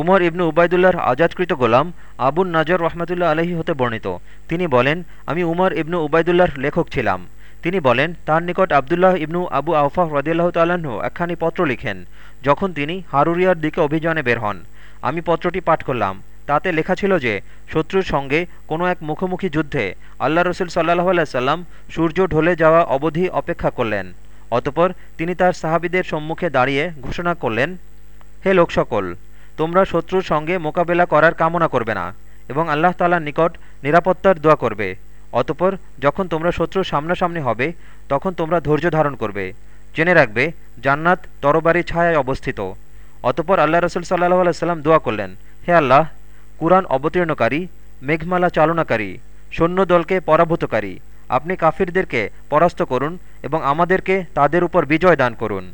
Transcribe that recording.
উমর ইবনু উবায়দুল্লাহর আজাদকৃত গোলাম আবুন নাজর রহমতুল্লাহ আলহী হতে বর্ণিত। তিনি বলেন, আমি উমর ইবনু উবায়দুল্লাহর লেখক ছিলাম। তিনি বলেন, তার নিকট আবদুল্লাহ ইবনু আবু আউফাহ রদিল্লাহ তাল্লাহ্ন একখানি পত্র লিখেন, যখন তিনি হারুরিয়ার দিকে অভিযানে বের হন। আমি পত্রটি পাঠ করলাম। তাতে লেখা ছিল যে, শত্রুর সঙ্গে কোনো এক মুখোমুখি যুদ্ধে আল্লাহ রসুল সাল্লাহ আল্লাহ সূর্য ঢলে যাওয়া অবধি অপেক্ষা করলেন। অতপর তিনি তার সাহাবিদের সম্মুখে দাঁড়িয়ে ঘোষণা করলেন, হে লোক সকল তোমরা শত্রুর সঙ্গে মোকাবেলা করার কামনা করবে না এবং আল্লাহ তালার নিকট নিরাপত্তার দোয়া করবে। অতপর যখন তোমরা শত্রুর সামনাসামনি হবে, তখন তোমরা ধৈর্য ধারণ করবে। জেনে রাখবে, জান্নাত তরবারি ছায়ায় অবস্থিত। অতপর আল্লাহ রসুল সাল্লাহ আলাইসাল্লাম দোয়া করলেন, হে আল্লাহ, কুরআন অবতীর্ণকারী, মেঘমালা চালনাকারী সৈন্য দলকে পরাভূতকারী, আপনি কাফিরদেরকে পরাস্ত করুন এবং আমাদেরকে তাদের উপর বিজয় দান করুন।